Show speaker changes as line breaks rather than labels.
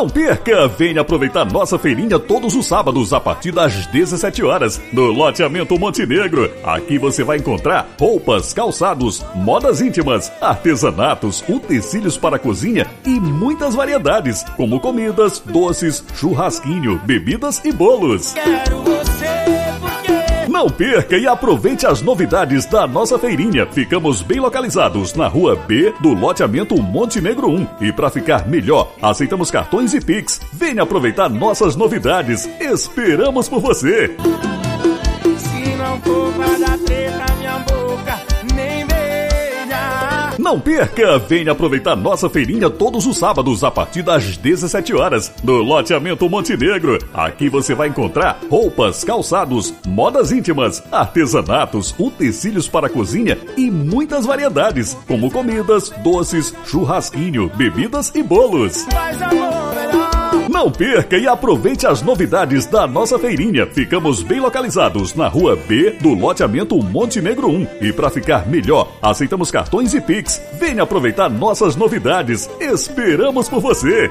Não perca! Venha aproveitar nossa feirinha todos os sábados a partir das 17 horas no Loteamento Montenegro. Aqui você vai encontrar roupas, calçados, modas íntimas, artesanatos, utensílios para cozinha e muitas variedades, como comidas, doces, churrasquinho, bebidas e bolos.
Quero você
Não perca e aproveite as novidades da nossa feirinha. Ficamos bem localizados na rua B do loteamento Montenegro 1. E para ficar melhor, aceitamos cartões e Pix. Venha aproveitar nossas novidades. Esperamos por você.
se não for pra
Não perca! Venha aproveitar nossa feirinha todos os sábados a partir das 17 horas no Loteamento Montenegro. Aqui você vai encontrar roupas, calçados, modas íntimas, artesanatos, utensílios para cozinha e muitas variedades, como comidas, doces, churrasquinho, bebidas e bolos.
Faz amor.
Não perca e aproveite as novidades da nossa feirinha. Ficamos bem localizados na rua B do loteamento Montenegro 1. E para ficar melhor, aceitamos cartões e Pix. Venha aproveitar nossas novidades. Esperamos por você.